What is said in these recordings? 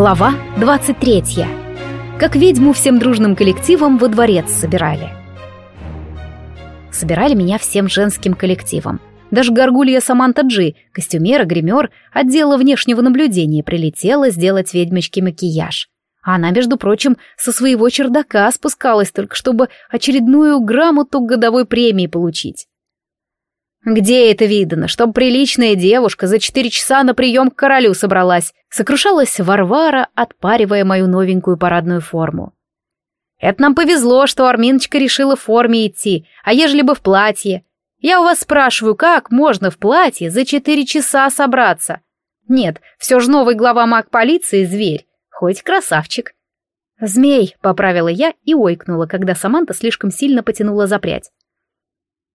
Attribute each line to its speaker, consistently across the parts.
Speaker 1: Глава 23. Как ведьму всем дружным коллективом во дворец собирали. Собирали меня всем женским коллективом. Даже горгулья Саманта Джи, костюмера, гример, отдела внешнего наблюдения прилетела сделать ведьмочке макияж. А она, между прочим, со своего чердака спускалась только, чтобы очередную грамоту годовой премии получить. «Где это видно, чтоб приличная девушка за четыре часа на прием к королю собралась?» — сокрушалась Варвара, отпаривая мою новенькую парадную форму. «Это нам повезло, что Арминочка решила в форме идти, а ежели бы в платье. Я у вас спрашиваю, как можно в платье за четыре часа собраться? Нет, все же новый глава маг полиции — зверь, хоть красавчик». «Змей», — поправила я и ойкнула, когда Саманта слишком сильно потянула за прядь.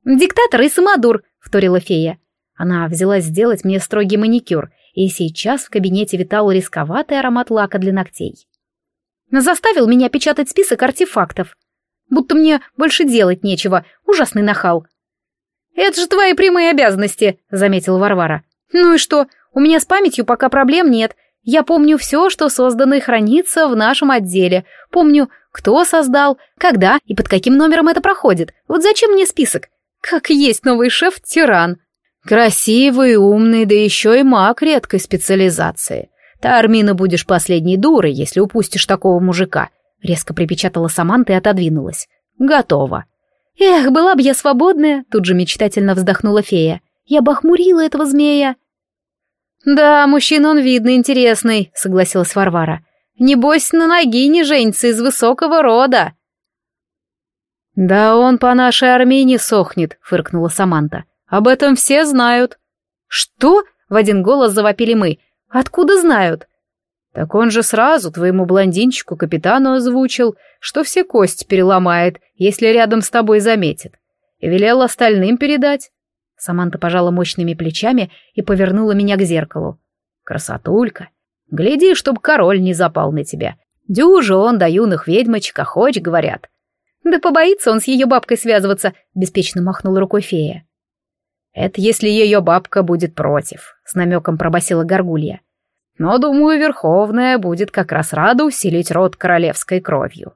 Speaker 1: «Диктатор и самодур», вторила фея. Она взялась сделать мне строгий маникюр, и сейчас в кабинете витал рисковатый аромат лака для ногтей. Заставил меня печатать список артефактов. Будто мне больше делать нечего, ужасный нахал. «Это же твои прямые обязанности», — заметила Варвара. «Ну и что? У меня с памятью пока проблем нет. Я помню все, что создано и хранится в нашем отделе. Помню, кто создал, когда и под каким номером это проходит. Вот зачем мне список? Как есть новый шеф-тиран. Красивый, умный, да еще и маг редкой специализации. Ты, Армина, будешь последней дурой, если упустишь такого мужика. Резко припечатала Саманта и отодвинулась. Готово. Эх, была бы я свободная, тут же мечтательно вздохнула фея. Я бы охмурила этого змея. Да, мужчина он видно интересный, согласилась Варвара. Небось, на ноги не женится из высокого рода. «Да он по нашей Армении сохнет», — фыркнула Саманта. «Об этом все знают». «Что?» — в один голос завопили мы. «Откуда знают?» «Так он же сразу твоему блондинчику-капитану озвучил, что все кость переломает, если рядом с тобой заметит. И велел остальным передать». Саманта пожала мощными плечами и повернула меня к зеркалу. «Красотулька! Гляди, чтоб король не запал на тебя. Дюжа он до юных ведьмочек а хоть говорят. Да побоится он с ее бабкой связываться, беспечно махнула рукой фея. Это если ее бабка будет против, с намеком пробасила горгулья. Но, думаю, Верховная будет как раз рада усилить род королевской кровью.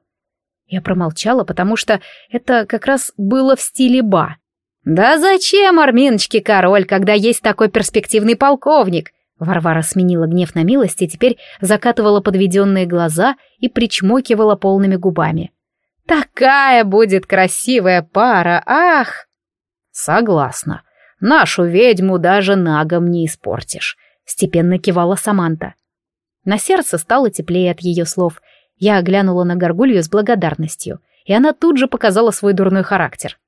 Speaker 1: Я промолчала, потому что это как раз было в стиле ба. «Да зачем, Арминочке, король, когда есть такой перспективный полковник?» Варвара сменила гнев на милость и теперь закатывала подведенные глаза и причмокивала полными губами. Такая будет красивая пара, ах!» «Согласна. Нашу ведьму даже нагом не испортишь», — степенно кивала Саманта. На сердце стало теплее от ее слов. Я оглянула на горгулью с благодарностью, и она тут же показала свой дурной характер.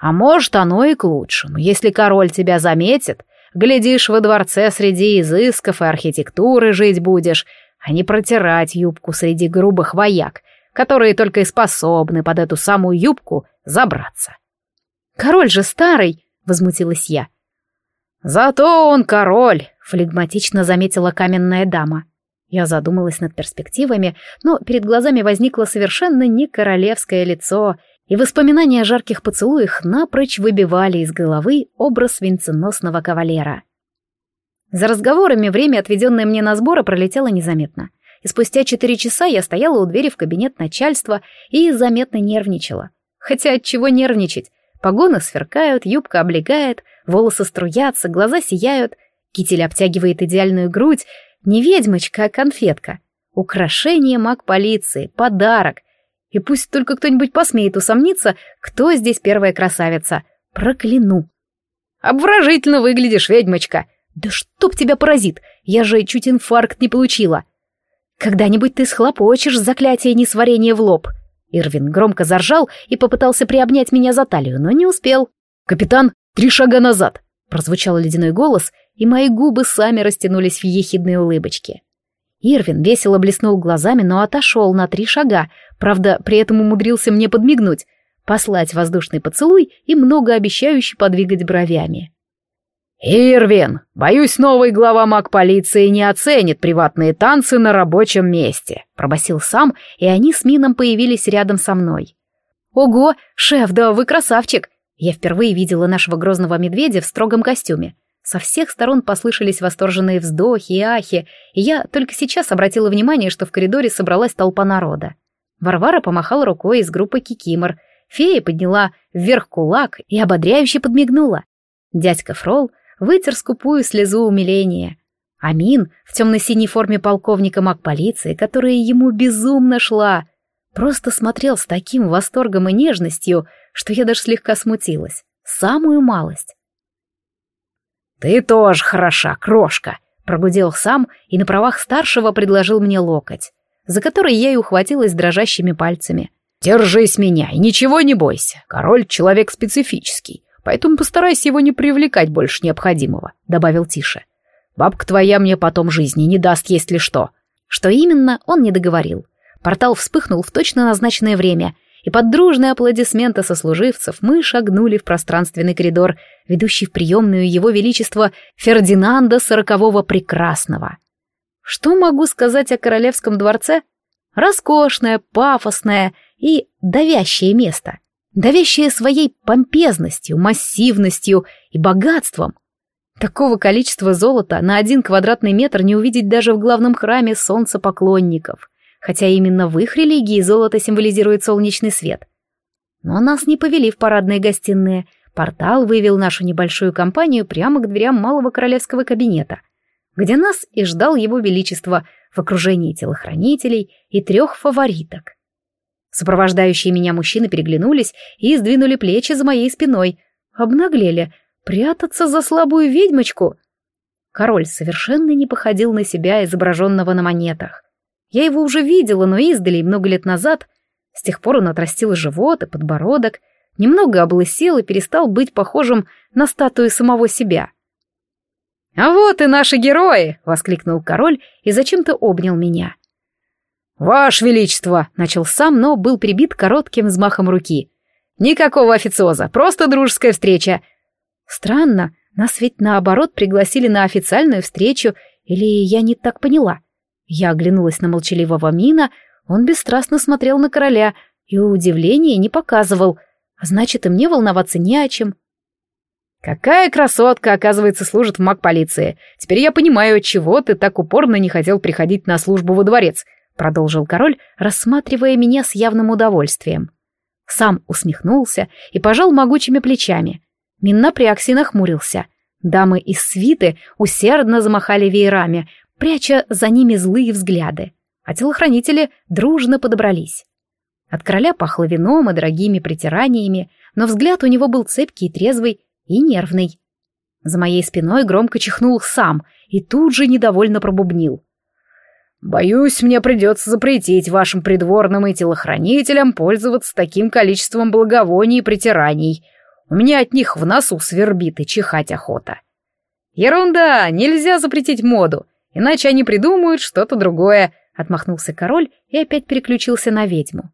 Speaker 1: «А может, оно и к лучшему. Если король тебя заметит, глядишь, во дворце среди изысков и архитектуры жить будешь, а не протирать юбку среди грубых вояк, которые только и способны под эту самую юбку забраться. «Король же старый!» — возмутилась я. «Зато он король!» — флегматично заметила каменная дама. Я задумалась над перспективами, но перед глазами возникло совершенно не королевское лицо, и воспоминания о жарких поцелуях напрочь выбивали из головы образ венценосного кавалера. За разговорами время, отведенное мне на сборы, пролетело незаметно — и спустя четыре часа я стояла у двери в кабинет начальства и заметно нервничала. Хотя от чего нервничать? Погоны сверкают, юбка облегает, волосы струятся, глаза сияют, китель обтягивает идеальную грудь, не ведьмочка, а конфетка. Украшение маг полиции, подарок. И пусть только кто-нибудь посмеет усомниться, кто здесь первая красавица. Прокляну. «Обворожительно выглядишь, ведьмочка!» «Да чтоб тебя поразит! Я же чуть инфаркт не получила!» «Когда-нибудь ты схлопочешь заклятие несварения в лоб!» Ирвин громко заржал и попытался приобнять меня за талию, но не успел. «Капитан, три шага назад!» — прозвучал ледяной голос, и мои губы сами растянулись в ехидные улыбочки. Ирвин весело блеснул глазами, но отошел на три шага, правда, при этом умудрился мне подмигнуть, послать воздушный поцелуй и многообещающе подвигать бровями. «Ирвин, боюсь, новый глава маг полиции не оценит приватные танцы на рабочем месте», — пробасил сам, и они с Мином появились рядом со мной. «Ого, шеф, да вы красавчик!» Я впервые видела нашего грозного медведя в строгом костюме. Со всех сторон послышались восторженные вздохи и ахи, и я только сейчас обратила внимание, что в коридоре собралась толпа народа. Варвара помахала рукой из группы Кикимор, фея подняла вверх кулак и ободряюще подмигнула. Дядька Фрол — вытер скупую слезу умиления. Амин в темно-синей форме полковника маг полиции, которая ему безумно шла, просто смотрел с таким восторгом и нежностью, что я даже слегка смутилась. Самую малость.
Speaker 2: «Ты тоже хороша, крошка!» — прогудел сам и на правах старшего предложил мне локоть, за который я и ухватилась дрожащими пальцами. «Держись меня и ничего не бойся. Король — человек специфический. Поэтому постарайся его не привлекать больше необходимого», — добавил Тише. «Бабка твоя мне потом жизни не даст, если что».
Speaker 1: Что именно, он не договорил. Портал вспыхнул в точно назначенное время, и под дружные аплодисменты сослуживцев мы шагнули в пространственный коридор, ведущий в приемную его величества Фердинанда Сорокового Прекрасного. Что могу сказать о королевском дворце? Роскошное, пафосное и давящее место давящее своей помпезностью, массивностью и богатством. Такого количества золота на один квадратный метр не увидеть даже в главном храме солнцепоклонников, хотя именно в их религии золото символизирует солнечный свет. Но нас не повели в парадные гостиные, портал вывел нашу небольшую компанию прямо к дверям малого королевского кабинета, где нас и ждал его величество в окружении телохранителей и трех фавориток. Сопровождающие меня мужчины переглянулись и сдвинули плечи за моей спиной. Обнаглели. Прятаться за слабую ведьмочку. Король совершенно не походил на себя, изображенного на монетах. Я его уже видела, но издали, много лет назад. С тех пор он отрастил живот и подбородок, немного облысел и перестал быть похожим на статую самого себя.
Speaker 2: «А вот и наши герои!» — воскликнул король и зачем-то обнял меня. «Ваше Величество!» — начал сам, но был прибит коротким взмахом руки. «Никакого официоза, просто дружеская встреча!»
Speaker 1: «Странно, нас ведь наоборот пригласили на официальную встречу, или я не так поняла?» Я оглянулась на молчаливого Мина, он бесстрастно смотрел на короля и удивления не показывал, а значит, и мне волноваться не о чем.
Speaker 2: «Какая красотка, оказывается, служит в маг полиции. Теперь я понимаю, чего ты так упорно не хотел приходить на службу во дворец», — продолжил король, рассматривая меня с явным удовольствием. Сам усмехнулся и пожал могучими плечами. Минна при и нахмурился. Дамы из свиты усердно замахали веерами, пряча за ними злые взгляды, а телохранители дружно подобрались. От короля пахло вином и дорогими притираниями, но взгляд у него был цепкий, трезвый и нервный. За моей спиной громко чихнул сам и тут же недовольно пробубнил. Боюсь, мне придется запретить вашим придворным и телохранителям пользоваться таким количеством благовоний и притираний. У меня от них в носу свербит и чихать охота. Ерунда, нельзя запретить моду, иначе они придумают что-то другое, отмахнулся король и опять переключился на ведьму.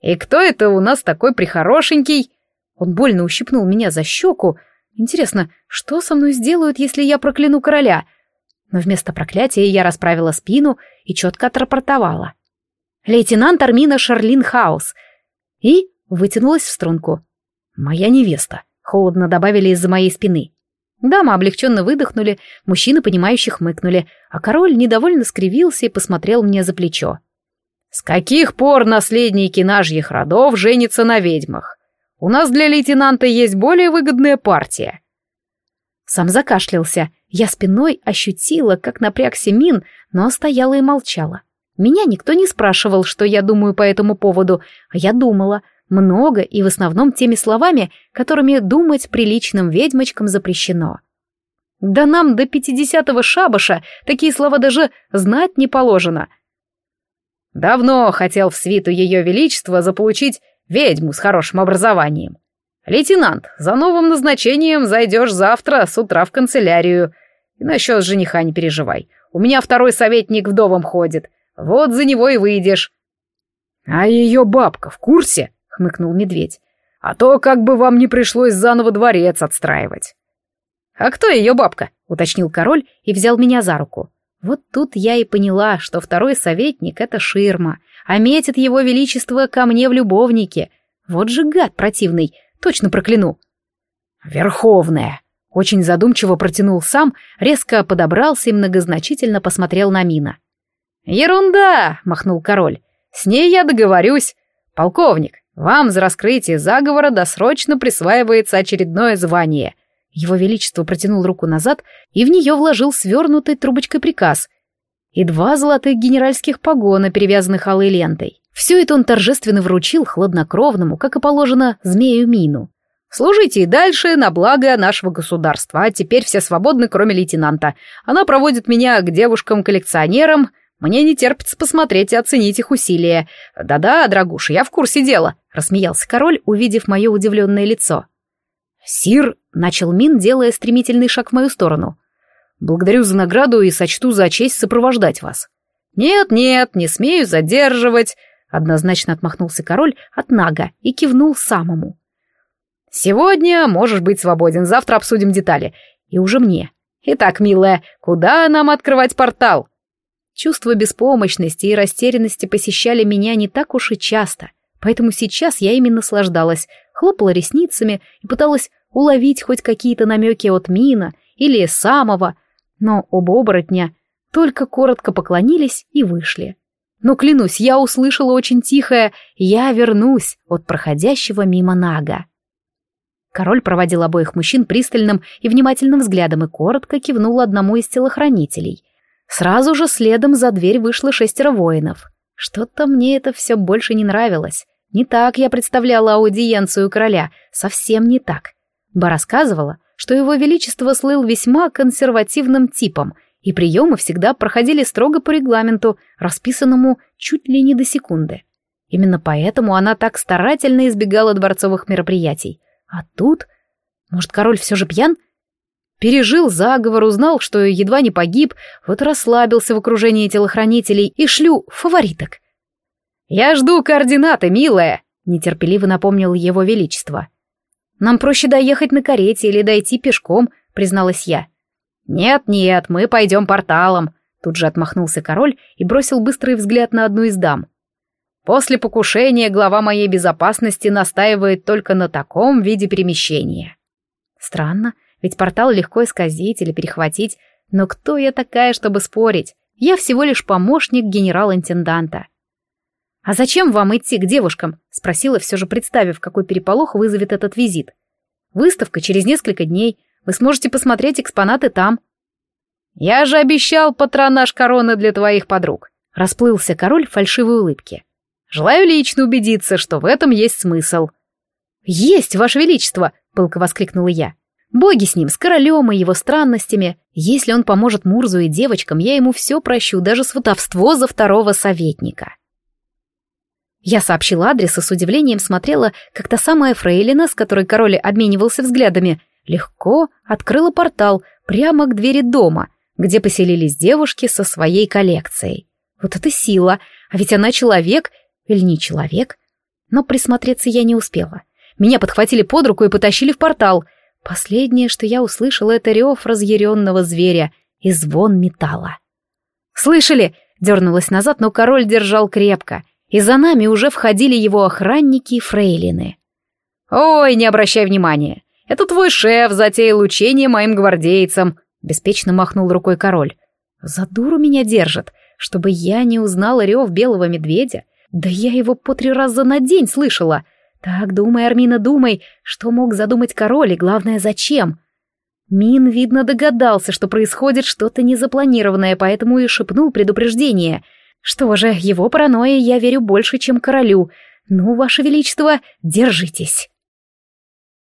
Speaker 2: И кто это у нас такой прихорошенький? Он больно ущипнул меня за щеку. Интересно, что со мной сделают, если я прокляну короля? но вместо проклятия я расправила спину и четко отрапортовала. «Лейтенант Армина Шарлин Хаус!» И вытянулась в струнку. «Моя невеста!» — холодно добавили из-за моей спины. Дамы облегченно выдохнули, мужчины, понимающе хмыкнули, а король недовольно скривился и посмотрел мне за плечо. «С каких пор наследники нажьих родов женятся на ведьмах? У нас для лейтенанта есть более выгодная партия». Сам закашлялся — я спиной ощутила, как напрягся Мин, но стояла и молчала. Меня никто не спрашивал, что я думаю по этому поводу, а я думала. Много и в основном теми словами, которыми думать приличным ведьмочкам запрещено. Да нам до пятидесятого шабаша такие слова даже знать не положено. Давно хотел в свиту ее величества заполучить ведьму с хорошим образованием. Лейтенант, за новым назначением зайдешь завтра с утра в канцелярию — Насчет жениха а не переживай. У меня второй советник вдовом ходит. Вот за него и выйдешь. А ее бабка в курсе? Хмыкнул медведь. А то как бы вам не пришлось заново дворец отстраивать. А кто ее бабка? Уточнил король и взял меня за руку. Вот тут я и поняла, что второй советник — это ширма, а метит его величество ко мне в любовнике. Вот же гад противный, точно прокляну. «Верховная!»
Speaker 1: Очень задумчиво протянул сам, резко подобрался и многозначительно посмотрел на Мина. «Ерунда!» — махнул король. «С ней я договорюсь. Полковник, вам за раскрытие заговора досрочно присваивается очередное звание». Его Величество протянул руку назад, и в нее вложил свернутый трубочкой приказ и два золотых генеральских погона, перевязанных алой лентой. Все это он торжественно вручил хладнокровному, как и положено, змею Мину. Служите и дальше на благо нашего государства. А теперь все свободны, кроме лейтенанта. Она проводит меня к девушкам-коллекционерам. Мне не терпится посмотреть и оценить их усилия. Да-да, дорогуша, я в курсе дела», — рассмеялся король, увидев мое удивленное лицо. «Сир», — начал Мин, делая стремительный шаг в мою сторону. «Благодарю за награду и сочту за честь сопровождать вас». «Нет-нет, не смею задерживать», — однозначно отмахнулся король от Нага и кивнул самому. Сегодня можешь быть свободен, завтра обсудим детали. И уже мне. Итак, милая, куда нам открывать портал? Чувство беспомощности и растерянности посещали меня не так уж и часто, поэтому сейчас я ими наслаждалась, хлопала ресницами и пыталась уловить хоть какие-то намеки от Мина или самого, но оба оборотня только коротко поклонились и вышли. Но, клянусь, я услышала очень тихое «Я вернусь» от проходящего мимо Нага. Король проводил обоих мужчин пристальным и внимательным взглядом и коротко кивнул одному из телохранителей. Сразу же следом за дверь вышло шестеро воинов. Что-то мне это все больше не нравилось. Не так я представляла аудиенцию короля, совсем не так. Ба рассказывала, что его величество слыл весьма консервативным типом, и приемы всегда проходили строго по регламенту, расписанному чуть ли не до секунды. Именно поэтому она так старательно избегала дворцовых мероприятий — а тут? Может, король все же пьян? Пережил заговор, узнал, что едва не погиб, вот расслабился в окружении телохранителей и шлю фавориток. «Я жду координаты, милая!» — нетерпеливо напомнил его величество. «Нам проще доехать на карете или дойти пешком», — призналась я. «Нет-нет, мы пойдем порталом», — тут же отмахнулся король и бросил быстрый взгляд на одну из дам — После покушения глава моей безопасности настаивает только на таком виде перемещения. Странно, ведь портал легко исказить или перехватить, но кто я такая, чтобы спорить? Я всего лишь помощник генерал-интенданта. «А зачем вам идти к девушкам?» — спросила, все же представив, какой переполох вызовет этот визит. «Выставка через несколько дней. Вы сможете посмотреть экспонаты там». «Я же обещал патронаж короны для твоих подруг», — расплылся король в фальшивой улыбке. Желаю лично убедиться, что в этом есть смысл». «Есть, Ваше Величество!» — пылко воскликнула я. «Боги с ним, с королем и его странностями. Если он поможет Мурзу и девочкам, я ему все прощу, даже сватовство за второго советника». Я сообщила адрес и с удивлением смотрела, как та самая фрейлина, с которой король обменивался взглядами, легко открыла портал прямо к двери дома, где поселились девушки со своей коллекцией. Вот это сила! А ведь она человек или не человек. Но присмотреться я не успела. Меня подхватили под руку и потащили в портал. Последнее, что я услышала, это рев разъяренного зверя и звон металла. «Слышали?» — дернулась назад, но король держал крепко. И за нами уже входили его охранники и фрейлины. «Ой, не обращай внимания. Это твой шеф затеял учение моим гвардейцам», — беспечно махнул рукой король. «За дуру меня держит, чтобы я не узнала рев белого медведя, да я его по три раза на день слышала. Так, думай, Армина, думай, что мог задумать король и, главное, зачем? Мин, видно, догадался, что происходит что-то незапланированное, поэтому и шепнул предупреждение. Что же, его паранойя я верю больше, чем королю. Ну, ваше величество, держитесь.